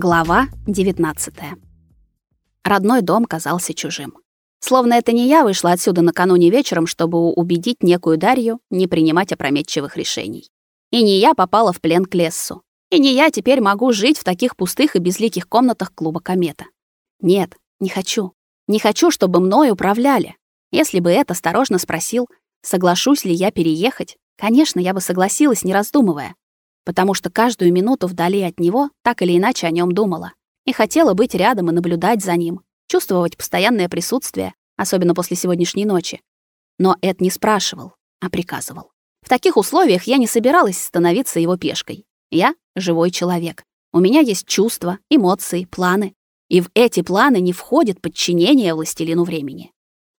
Глава 19. Родной дом казался чужим. Словно это не я вышла отсюда накануне вечером, чтобы убедить некую Дарью не принимать опрометчивых решений. И не я попала в плен к Лессу. И не я теперь могу жить в таких пустых и безликих комнатах клуба Комета. Нет, не хочу. Не хочу, чтобы мной управляли. Если бы это осторожно спросил, соглашусь ли я переехать, конечно, я бы согласилась, не раздумывая потому что каждую минуту вдали от него так или иначе о нем думала и хотела быть рядом и наблюдать за ним, чувствовать постоянное присутствие, особенно после сегодняшней ночи. Но Эд не спрашивал, а приказывал. В таких условиях я не собиралась становиться его пешкой. Я живой человек. У меня есть чувства, эмоции, планы. И в эти планы не входит подчинение властелину времени.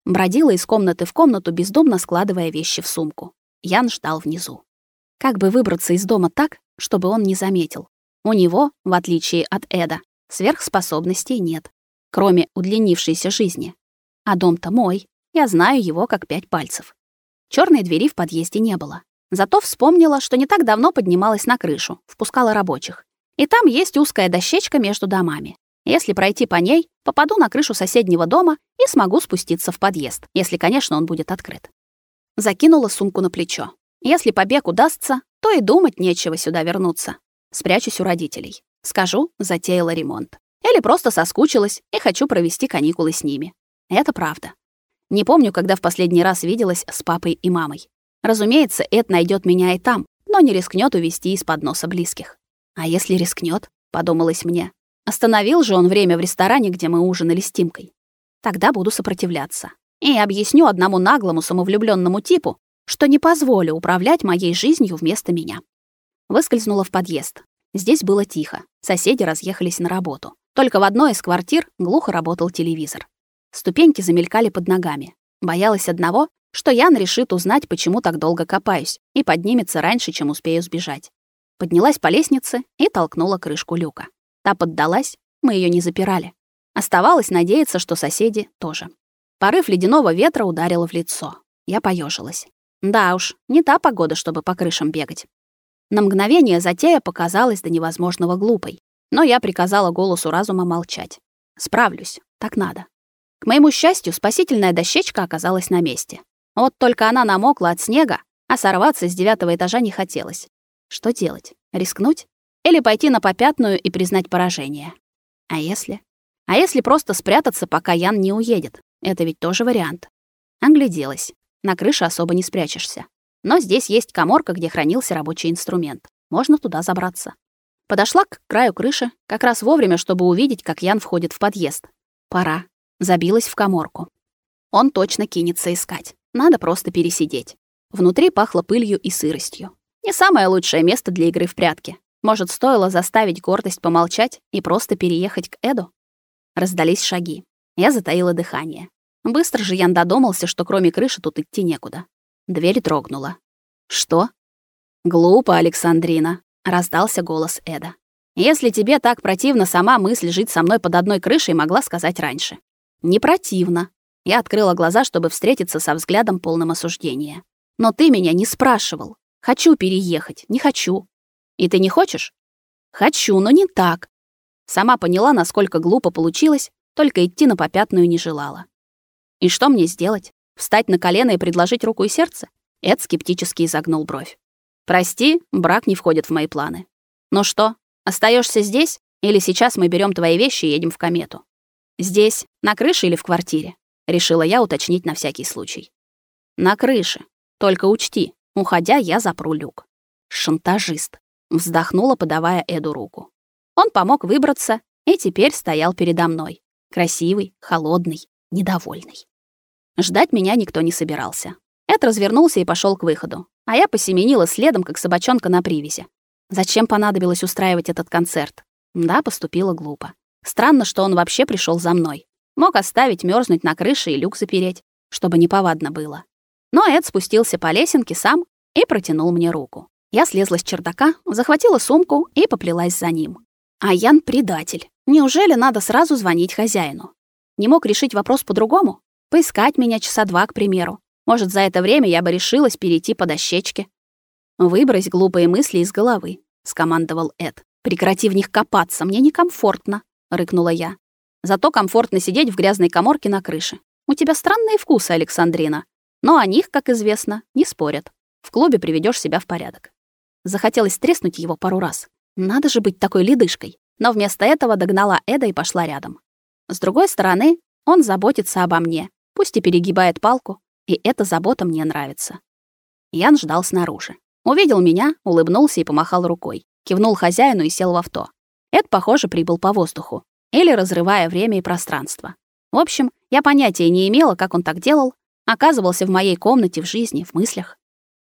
Бродила из комнаты в комнату, бездумно складывая вещи в сумку. Ян ждал внизу. Как бы выбраться из дома так, чтобы он не заметил? У него, в отличие от Эда, сверхспособностей нет, кроме удлинившейся жизни. А дом-то мой, я знаю его как пять пальцев. Черной двери в подъезде не было. Зато вспомнила, что не так давно поднималась на крышу, впускала рабочих. И там есть узкая дощечка между домами. Если пройти по ней, попаду на крышу соседнего дома и смогу спуститься в подъезд, если, конечно, он будет открыт. Закинула сумку на плечо. Если побег удастся, то и думать нечего сюда вернуться. Спрячусь у родителей. Скажу, затеяла ремонт. Или просто соскучилась и хочу провести каникулы с ними. Это правда. Не помню, когда в последний раз виделась с папой и мамой. Разумеется, Эд найдет меня и там, но не рискнет увести из-под носа близких. А если рискнет, подумалось мне. Остановил же он время в ресторане, где мы ужинали с Тимкой. Тогда буду сопротивляться. И объясню одному наглому самовлюбленному типу, что не позволю управлять моей жизнью вместо меня. Выскользнула в подъезд. Здесь было тихо. Соседи разъехались на работу. Только в одной из квартир глухо работал телевизор. Ступеньки замелькали под ногами. Боялась одного, что Ян решит узнать, почему так долго копаюсь, и поднимется раньше, чем успею сбежать. Поднялась по лестнице и толкнула крышку люка. Та поддалась, мы ее не запирали. Оставалось надеяться, что соседи тоже. Порыв ледяного ветра ударил в лицо. Я поежилась. Да уж, не та погода, чтобы по крышам бегать. На мгновение затея показалась до невозможного глупой, но я приказала голосу разума молчать. Справлюсь, так надо. К моему счастью, спасительная дощечка оказалась на месте. Вот только она намокла от снега, а сорваться с девятого этажа не хотелось. Что делать? Рискнуть? Или пойти на попятную и признать поражение? А если? А если просто спрятаться, пока Ян не уедет? Это ведь тоже вариант. Огляделась. На крыше особо не спрячешься. Но здесь есть каморка, где хранился рабочий инструмент. Можно туда забраться. Подошла к краю крыши, как раз вовремя, чтобы увидеть, как Ян входит в подъезд. Пора. Забилась в каморку. Он точно кинется искать. Надо просто пересидеть. Внутри пахло пылью и сыростью. Не самое лучшее место для игры в прятки. Может, стоило заставить гордость помолчать и просто переехать к Эду? Раздались шаги. Я затаила дыхание. Быстро же Ян додумался, что кроме крыши тут идти некуда. Дверь трогнула. «Что?» «Глупо, Александрина», — раздался голос Эда. «Если тебе так противно сама мысль жить со мной под одной крышей, могла сказать раньше». «Не противно». Я открыла глаза, чтобы встретиться со взглядом полным осуждения. «Но ты меня не спрашивал. Хочу переехать, не хочу. И ты не хочешь?» «Хочу, но не так». Сама поняла, насколько глупо получилось, только идти на попятную не желала. И что мне сделать? Встать на колено и предложить руку и сердце? Эд скептически изогнул бровь. Прости, брак не входит в мои планы. Ну что, остаешься здесь или сейчас мы берем твои вещи и едем в комету? Здесь, на крыше или в квартире? решила я уточнить на всякий случай. На крыше. Только учти, уходя, я запру люк. Шантажист, вздохнула, подавая Эду руку. Он помог выбраться и теперь стоял передо мной, красивый, холодный, недовольный. Ждать меня никто не собирался. Эд развернулся и пошел к выходу, а я посеменила следом, как собачонка на привязи. Зачем понадобилось устраивать этот концерт? Да, поступила глупо. Странно, что он вообще пришел за мной. Мог оставить мерзнуть на крыше и люк запереть, чтобы неповадно было. Но Эд спустился по лесенке сам и протянул мне руку. Я слезла с чердака, захватила сумку и поплелась за ним. А Ян предатель. Неужели надо сразу звонить хозяину? Не мог решить вопрос по-другому? Поискать меня часа два, к примеру. Может, за это время я бы решилась перейти по дощечке. Выбрось глупые мысли из головы, скомандовал Эд. Прекрати в них копаться, мне некомфортно, рыкнула я. Зато комфортно сидеть в грязной каморке на крыше. У тебя странные вкусы, Александрина. Но о них, как известно, не спорят. В клубе приведешь себя в порядок. Захотелось треснуть его пару раз. Надо же быть такой ледышкой. Но вместо этого догнала Эда и пошла рядом. С другой стороны, он заботится обо мне, пусть и перегибает палку, и эта забота мне нравится. Ян ждал снаружи. Увидел меня, улыбнулся и помахал рукой. Кивнул хозяину и сел в авто. Эд, похоже, прибыл по воздуху. Или разрывая время и пространство. В общем, я понятия не имела, как он так делал. Оказывался в моей комнате, в жизни, в мыслях.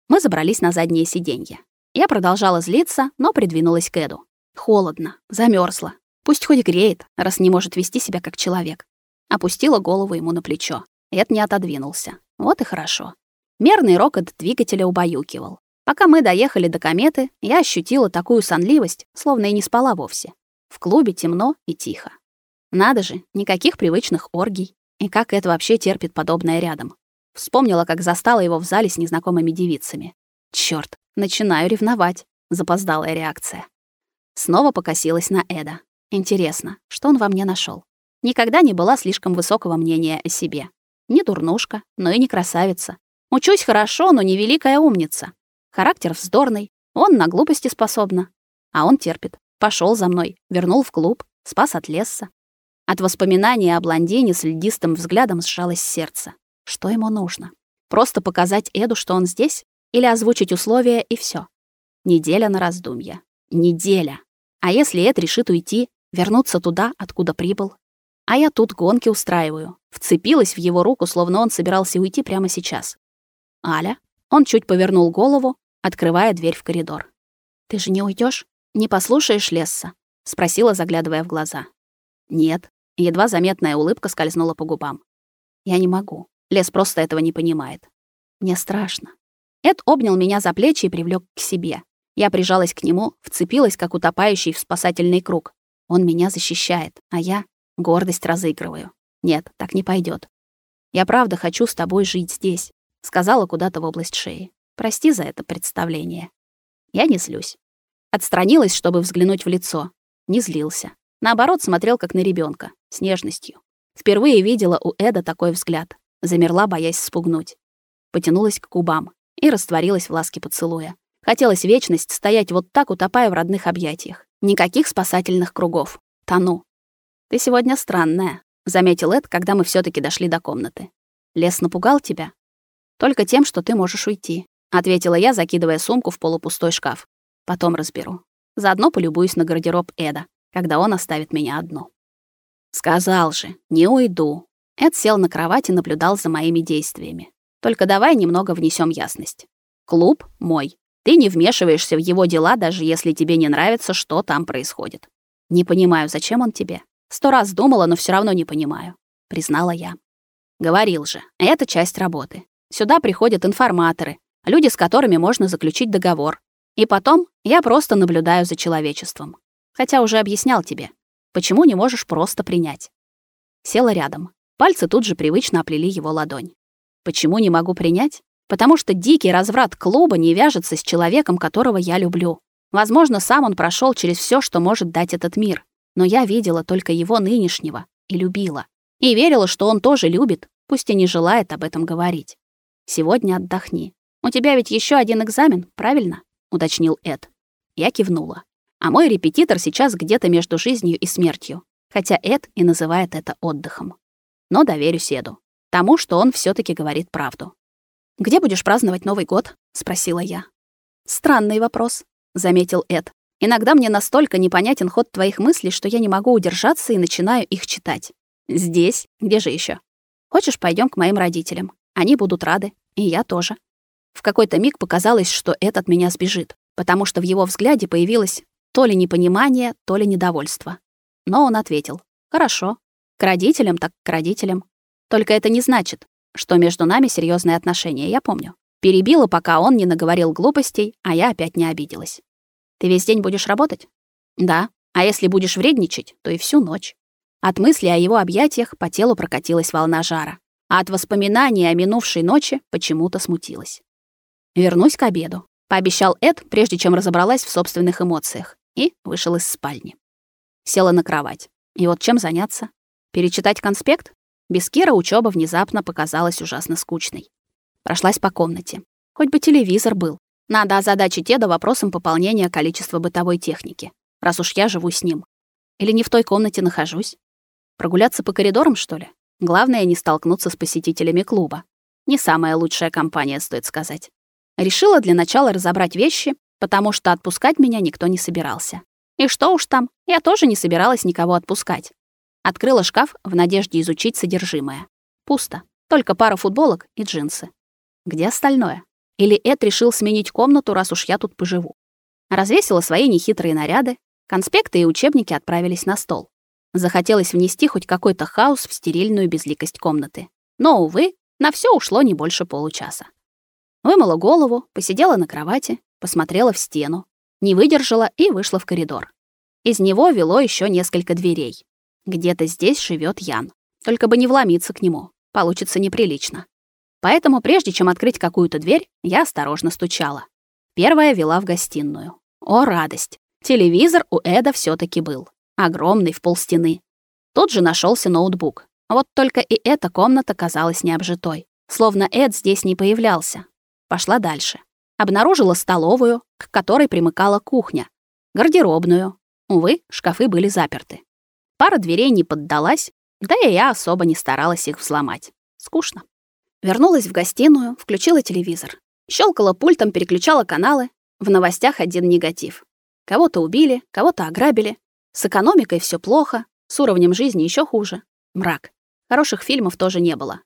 Мы забрались на заднее сиденье. Я продолжала злиться, но придвинулась к Эду. Холодно, замерзла. Пусть хоть греет, раз не может вести себя как человек. Опустила голову ему на плечо. Эд не отодвинулся. Вот и хорошо. Мерный рокот двигателя убаюкивал. Пока мы доехали до кометы, я ощутила такую сонливость, словно и не спала вовсе. В клубе темно и тихо. Надо же, никаких привычных оргий. И как это вообще терпит подобное рядом? Вспомнила, как застала его в зале с незнакомыми девицами. Чёрт, начинаю ревновать. Запоздалая реакция. Снова покосилась на Эда. Интересно, что он во мне нашел? Никогда не была слишком высокого мнения о себе. Не дурнушка, но и не красавица. Учусь хорошо, но не великая умница. Характер вздорный, он на глупости способна. А он терпит. Пошел за мной, вернул в клуб, спас от леса. От воспоминания о блондине с льдистым взглядом сжалось сердце. Что ему нужно? Просто показать Эду, что он здесь? Или озвучить условия и все? Неделя на раздумье. Неделя. А если Эд решит уйти, вернуться туда, откуда прибыл? А я тут гонки устраиваю. Вцепилась в его руку, словно он собирался уйти прямо сейчас. Аля. Он чуть повернул голову, открывая дверь в коридор. Ты же не уйдешь? Не послушаешь Лесса? спросила, заглядывая в глаза. Нет. Едва заметная улыбка скользнула по губам. Я не могу. Лес просто этого не понимает. Мне страшно. Эд обнял меня за плечи и привлёк к себе. Я прижалась к нему, вцепилась, как утопающий в спасательный круг. Он меня защищает, а я гордость разыгрываю. Нет, так не пойдет. Я правда хочу с тобой жить здесь сказала куда-то в область шеи. Прости за это представление. Я не злюсь. Отстранилась, чтобы взглянуть в лицо. Не злился. Наоборот, смотрел как на ребенка, с нежностью. Впервые видела у Эда такой взгляд. Замерла, боясь спугнуть. Потянулась к губам и растворилась в ласке поцелуя. Хотелось вечность стоять вот так, утопая в родных объятиях. Никаких спасательных кругов. Тону. Ты сегодня странная, заметил Эд, когда мы все таки дошли до комнаты. Лес напугал тебя? Только тем, что ты можешь уйти, ответила я, закидывая сумку в полупустой шкаф. Потом разберу. Заодно полюбуюсь на гардероб Эда, когда он оставит меня одну. Сказал же, не уйду. Эд сел на кровать и наблюдал за моими действиями. Только давай немного внесем ясность. Клуб мой. Ты не вмешиваешься в его дела, даже если тебе не нравится, что там происходит. Не понимаю, зачем он тебе. Сто раз думала, но все равно не понимаю, признала я. Говорил же, это часть работы. Сюда приходят информаторы, люди, с которыми можно заключить договор. И потом я просто наблюдаю за человечеством. Хотя уже объяснял тебе, почему не можешь просто принять. Села рядом. Пальцы тут же привычно оплели его ладонь. Почему не могу принять? Потому что дикий разврат клуба не вяжется с человеком, которого я люблю. Возможно, сам он прошел через все, что может дать этот мир. Но я видела только его нынешнего и любила. И верила, что он тоже любит, пусть и не желает об этом говорить. Сегодня отдохни. У тебя ведь еще один экзамен, правильно? уточнил Эд. Я кивнула. А мой репетитор сейчас где-то между жизнью и смертью, хотя Эд и называет это отдыхом. Но доверюсь Эду, тому, что он все таки говорит правду. Где будешь праздновать Новый год? спросила я. Странный вопрос, заметил Эд. Иногда мне настолько непонятен ход твоих мыслей, что я не могу удержаться и начинаю их читать. Здесь, где же еще? Хочешь, пойдем к моим родителям? Они будут рады, и я тоже. В какой-то миг показалось, что этот меня сбежит, потому что в его взгляде появилось то ли непонимание, то ли недовольство. Но он ответил: "Хорошо. К родителям так к родителям. Только это не значит, что между нами серьезные отношения, я помню. Перебила, пока он не наговорил глупостей, а я опять не обиделась. Ты весь день будешь работать? Да. А если будешь вредничать, то и всю ночь. От мысли о его объятиях по телу прокатилась волна жара а от воспоминаний о минувшей ночи почему-то смутилась. «Вернусь к обеду», — пообещал Эд, прежде чем разобралась в собственных эмоциях. и вышел из спальни. Села на кровать. И вот чем заняться? Перечитать конспект? Без Кира учёба внезапно показалась ужасно скучной. Прошлась по комнате. Хоть бы телевизор был. Надо озадачить Эда вопросом пополнения количества бытовой техники, раз уж я живу с ним. Или не в той комнате нахожусь? Прогуляться по коридорам, что ли? Главное не столкнуться с посетителями клуба. Не самая лучшая компания, стоит сказать. Решила для начала разобрать вещи, потому что отпускать меня никто не собирался. И что уж там, я тоже не собиралась никого отпускать. Открыла шкаф в надежде изучить содержимое. Пусто. Только пара футболок и джинсы. Где остальное? Или Эд решил сменить комнату, раз уж я тут поживу? Развесила свои нехитрые наряды, конспекты и учебники отправились на стол. Захотелось внести хоть какой-то хаос в стерильную безликость комнаты. Но, увы, на все ушло не больше получаса. Вымыла голову, посидела на кровати, посмотрела в стену, не выдержала и вышла в коридор. Из него вело еще несколько дверей. Где-то здесь живет Ян. Только бы не вломиться к нему. Получится неприлично. Поэтому прежде чем открыть какую-то дверь, я осторожно стучала. Первая вела в гостиную. О, радость! Телевизор у Эда все таки был. Огромный, в полстены. Тут же нашелся ноутбук. Вот только и эта комната казалась необжитой. Словно Эд здесь не появлялся. Пошла дальше. Обнаружила столовую, к которой примыкала кухня. Гардеробную. Увы, шкафы были заперты. Пара дверей не поддалась, да и я особо не старалась их взломать. Скучно. Вернулась в гостиную, включила телевизор. Щелкала пультом, переключала каналы. В новостях один негатив. Кого-то убили, кого-то ограбили. С экономикой все плохо, с уровнем жизни еще хуже. Мрак. Хороших фильмов тоже не было.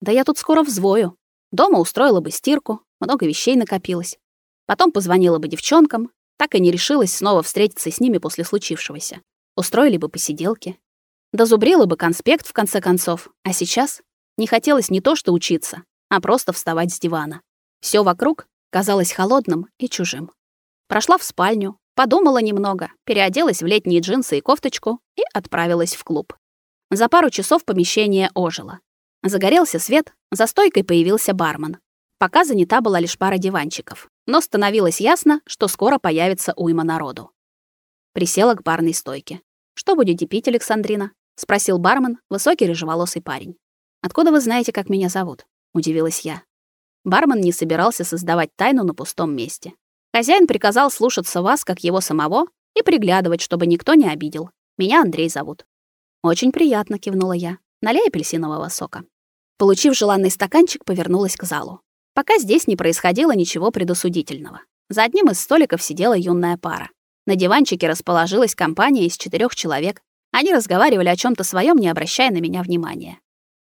Да я тут скоро взвою. Дома устроила бы стирку, много вещей накопилось. Потом позвонила бы девчонкам, так и не решилась снова встретиться с ними после случившегося. Устроили бы посиделки. Дозубрила бы конспект в конце концов. А сейчас не хотелось не то что учиться, а просто вставать с дивана. Все вокруг казалось холодным и чужим. Прошла в спальню, подумала немного, переоделась в летние джинсы и кофточку и отправилась в клуб. За пару часов помещение ожило. Загорелся свет, за стойкой появился бармен. Пока занята была лишь пара диванчиков, но становилось ясно, что скоро появится уйма народу. Присела к барной стойке. «Что будете пить, Александрина?» — спросил бармен, высокий рыжеволосый парень. «Откуда вы знаете, как меня зовут?» — удивилась я. Бармен не собирался создавать тайну на пустом месте. Хозяин приказал слушаться вас, как его самого, и приглядывать, чтобы никто не обидел. Меня Андрей зовут. «Очень приятно», — кивнула я. «Налей апельсинового сока». Получив желанный стаканчик, повернулась к залу. Пока здесь не происходило ничего предосудительного. За одним из столиков сидела юная пара. На диванчике расположилась компания из четырех человек. Они разговаривали о чем то своем, не обращая на меня внимания.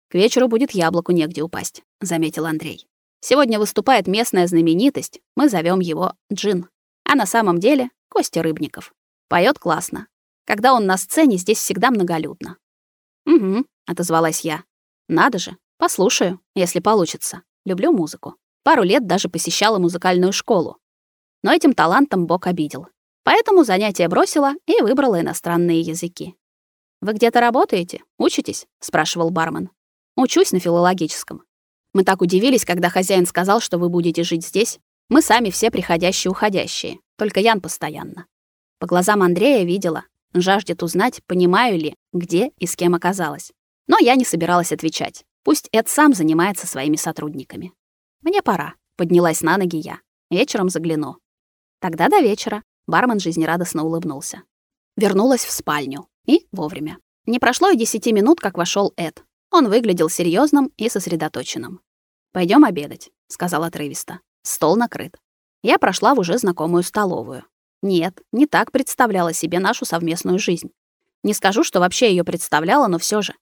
К вечеру будет яблоку негде упасть, заметил Андрей. Сегодня выступает местная знаменитость. Мы зовем его Джин. А на самом деле Костя Рыбников. Поет классно. Когда он на сцене, здесь всегда многолюдно. Угу, отозвалась я. Надо же, послушаю, если получится. Люблю музыку. Пару лет даже посещала музыкальную школу. Но этим талантом Бог обидел. Поэтому занятия бросила и выбрала иностранные языки. «Вы где-то работаете? Учитесь?» — спрашивал бармен. Учусь на филологическом. Мы так удивились, когда хозяин сказал, что вы будете жить здесь. Мы сами все приходящие уходящие, только Ян постоянно. По глазам Андрея видела, жаждет узнать, понимаю ли, где и с кем оказалась. Но я не собиралась отвечать. Пусть Эд сам занимается своими сотрудниками. Мне пора, поднялась на ноги я. Вечером загляну. Тогда до вечера. Бармен жизнерадостно улыбнулся. Вернулась в спальню. И вовремя. Не прошло и десяти минут, как вошел Эд. Он выглядел серьезным и сосредоточенным. Пойдем обедать», — сказал отрывисто. Стол накрыт. Я прошла в уже знакомую столовую. Нет, не так представляла себе нашу совместную жизнь. Не скажу, что вообще ее представляла, но все же.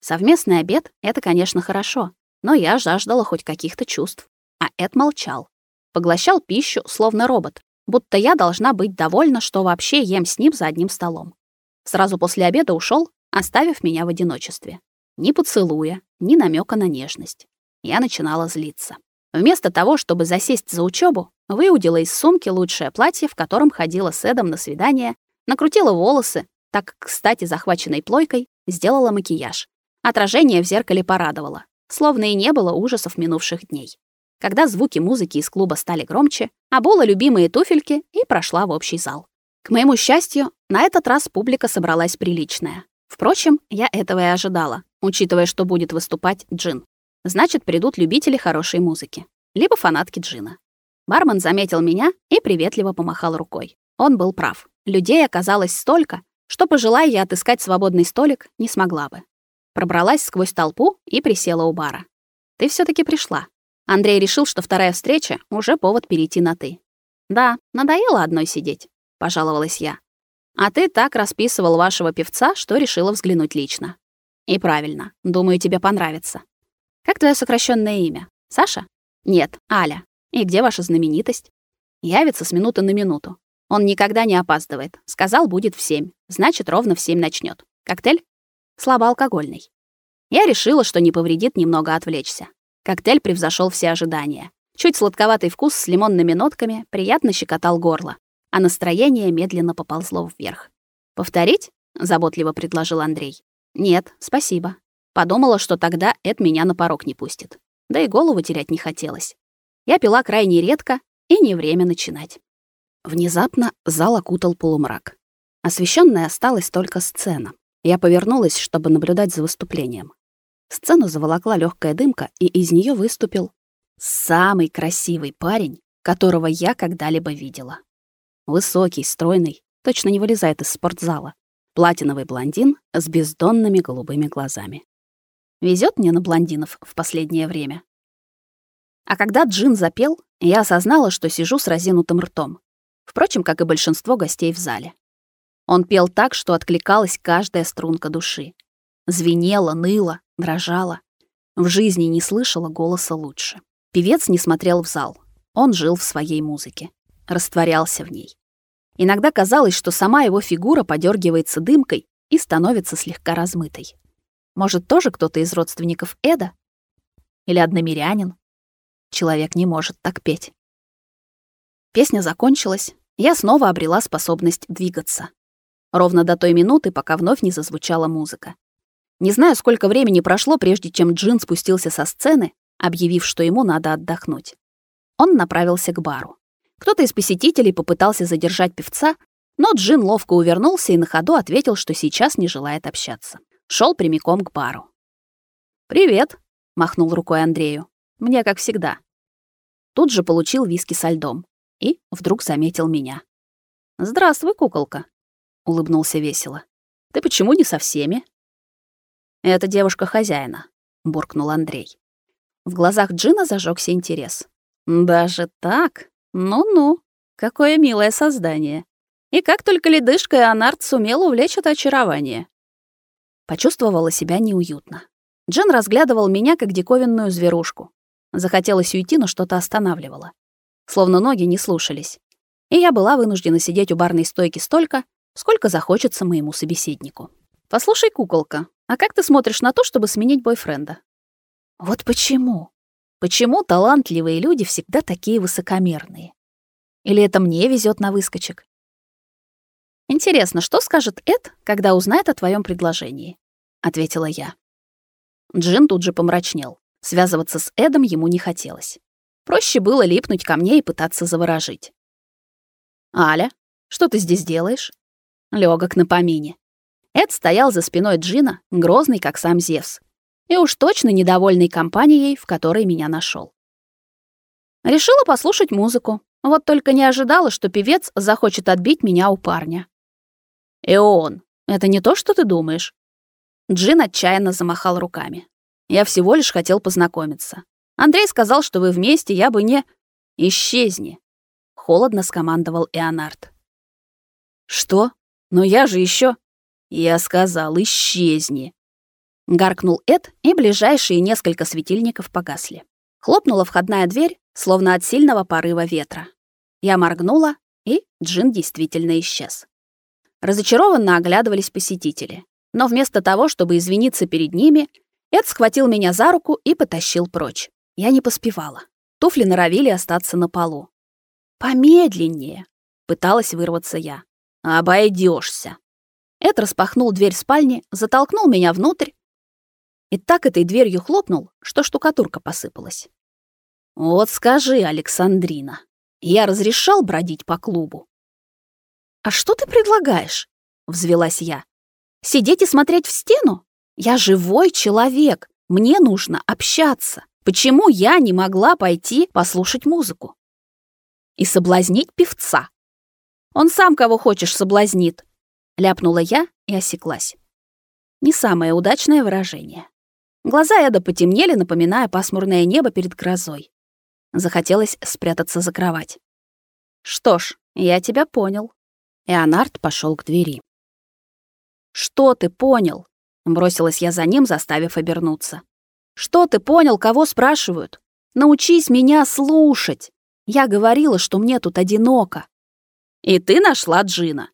Совместный обед — это, конечно, хорошо, но я жаждала хоть каких-то чувств. А Эд молчал. Поглощал пищу, словно робот, будто я должна быть довольна, что вообще ем с ним за одним столом. Сразу после обеда ушел, оставив меня в одиночестве. Ни поцелуя, ни намека на нежность. Я начинала злиться. Вместо того, чтобы засесть за учебу, выудила из сумки лучшее платье, в котором ходила с Эдом на свидание, накрутила волосы, так, кстати, захваченной плойкой, сделала макияж. Отражение в зеркале порадовало, словно и не было ужасов минувших дней. Когда звуки музыки из клуба стали громче, обула любимые туфельки и прошла в общий зал. К моему счастью, на этот раз публика собралась приличная. Впрочем, я этого и ожидала, учитывая, что будет выступать Джин. Значит, придут любители хорошей музыки. Либо фанатки Джина. Бармен заметил меня и приветливо помахал рукой. Он был прав. Людей оказалось столько, что, пожелая я отыскать свободный столик, не смогла бы. Пробралась сквозь толпу и присела у бара. «Ты все таки пришла». Андрей решил, что вторая встреча — уже повод перейти на «ты». «Да, надоело одной сидеть», — пожаловалась я. «А ты так расписывал вашего певца, что решила взглянуть лично». «И правильно. Думаю, тебе понравится». «Как твое сокращенное имя? Саша?» «Нет, Аля. И где ваша знаменитость?» «Явится с минуты на минуту. Он никогда не опаздывает. Сказал, будет в семь. Значит, ровно в семь начнет. Коктейль? Слабоалкогольный. Я решила, что не повредит немного отвлечься. Коктейль превзошел все ожидания. Чуть сладковатый вкус с лимонными нотками приятно щекотал горло, а настроение медленно поползло вверх. «Повторить?» — заботливо предложил Андрей. «Нет, спасибо». Подумала, что тогда Эд меня на порог не пустит. Да и голову терять не хотелось. Я пила крайне редко, и не время начинать. Внезапно зал окутал полумрак. Освещенная осталась только сцена. Я повернулась, чтобы наблюдать за выступлением. Сцену заволокла легкая дымка, и из нее выступил самый красивый парень, которого я когда-либо видела. Высокий, стройный, точно не вылезает из спортзала. Платиновый блондин с бездонными голубыми глазами. Везет мне на блондинов в последнее время. А когда Джин запел, я осознала, что сижу с разинутым ртом впрочем, как и большинство гостей в зале. Он пел так, что откликалась каждая струнка души. Звенела, ныла, дрожала. В жизни не слышала голоса лучше. Певец не смотрел в зал. Он жил в своей музыке, растворялся в ней. Иногда казалось, что сама его фигура подергивается дымкой и становится слегка размытой. Может, тоже кто-то из родственников Эда? Или одномирянин? Человек не может так петь. Песня закончилась, я снова обрела способность двигаться. Ровно до той минуты, пока вновь не зазвучала музыка. Не знаю, сколько времени прошло, прежде чем Джин спустился со сцены, объявив, что ему надо отдохнуть. Он направился к бару. Кто-то из посетителей попытался задержать певца, но Джин ловко увернулся и на ходу ответил, что сейчас не желает общаться. Шел прямиком к бару. «Привет», — махнул рукой Андрею. «Мне как всегда». Тут же получил виски со льдом и вдруг заметил меня. «Здравствуй, куколка», — улыбнулся весело. «Ты почему не со всеми?» «Это девушка хозяина», — буркнул Андрей. В глазах Джина зажегся интерес. «Даже так? Ну-ну, какое милое создание. И как только ледышка и Анарт сумел увлечь это очарование». Почувствовала себя неуютно. Джин разглядывал меня как диковинную зверушку. Захотелось уйти, но что-то останавливало словно ноги не слушались. И я была вынуждена сидеть у барной стойки столько, сколько захочется моему собеседнику. «Послушай, куколка, а как ты смотришь на то, чтобы сменить бойфренда?» «Вот почему? Почему талантливые люди всегда такие высокомерные? Или это мне везет на выскочек?» «Интересно, что скажет Эд, когда узнает о твоем предложении?» — ответила я. Джин тут же помрачнел. Связываться с Эдом ему не хотелось. Проще было липнуть ко мне и пытаться заворожить. «Аля, что ты здесь делаешь?» Лёгок на помине. Эд стоял за спиной Джина, грозный, как сам Зевс, и уж точно недовольный компанией, в которой меня нашел. Решила послушать музыку, вот только не ожидала, что певец захочет отбить меня у парня. «Эон, это не то, что ты думаешь?» Джин отчаянно замахал руками. «Я всего лишь хотел познакомиться. Андрей сказал, что вы вместе, я бы не... Исчезни!» Холодно скомандовал Эонард. «Что? Но я же еще. «Я сказал, исчезни!» Гаркнул Эд, и ближайшие несколько светильников погасли. Хлопнула входная дверь, словно от сильного порыва ветра. Я моргнула, и Джин действительно исчез. Разочарованно оглядывались посетители. Но вместо того, чтобы извиниться перед ними, Эд схватил меня за руку и потащил прочь. Я не поспевала. Туфли норовили остаться на полу. «Помедленнее!» — пыталась вырваться я. Обойдешься. Эд распахнул дверь спальни, затолкнул меня внутрь и так этой дверью хлопнул, что штукатурка посыпалась. «Вот скажи, Александрина, я разрешал бродить по клубу?» «А что ты предлагаешь?» — взвелась я. «Сидеть и смотреть в стену? Я живой человек, мне нужно общаться. Почему я не могла пойти послушать музыку? И соблазнить певца? Он сам кого хочешь соблазнит, ляпнула я и осеклась. Не самое удачное выражение. Глаза Эда потемнели, напоминая пасмурное небо перед грозой. Захотелось спрятаться за кровать. Что ж, я тебя понял. Эонард пошел к двери. Что ты понял? Бросилась я за ним, заставив обернуться. Что ты понял, кого спрашивают? Научись меня слушать. Я говорила, что мне тут одиноко. И ты нашла Джина.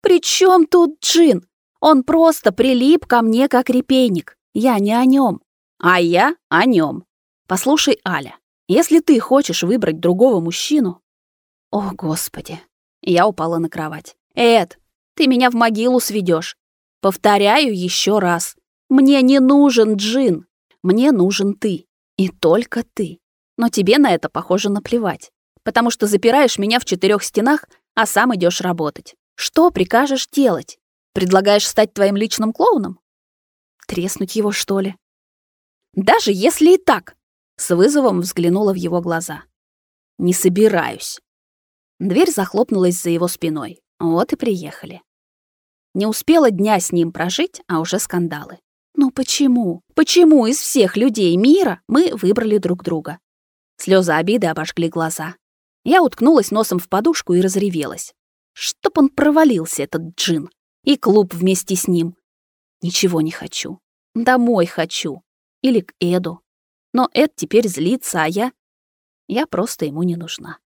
При чем тут Джин? Он просто прилип ко мне как репейник. Я не о нем, а я о нем. Послушай, Аля, если ты хочешь выбрать другого мужчину... О, Господи. Я упала на кровать. Эд, ты меня в могилу сведешь. Повторяю еще раз. Мне не нужен Джин. Мне нужен ты. И только ты. Но тебе на это, похоже, наплевать. Потому что запираешь меня в четырех стенах, а сам идешь работать. Что прикажешь делать? Предлагаешь стать твоим личным клоуном? Треснуть его, что ли? Даже если и так. С вызовом взглянула в его глаза. Не собираюсь. Дверь захлопнулась за его спиной. Вот и приехали. Не успела дня с ним прожить, а уже скандалы. Ну почему? Почему из всех людей мира мы выбрали друг друга? Слезы обиды обожгли глаза. Я уткнулась носом в подушку и разревелась. Чтоб он провалился, этот джин. И клуб вместе с ним. Ничего не хочу. Домой хочу. Или к Эду. Но Эд теперь злится, а я... Я просто ему не нужна.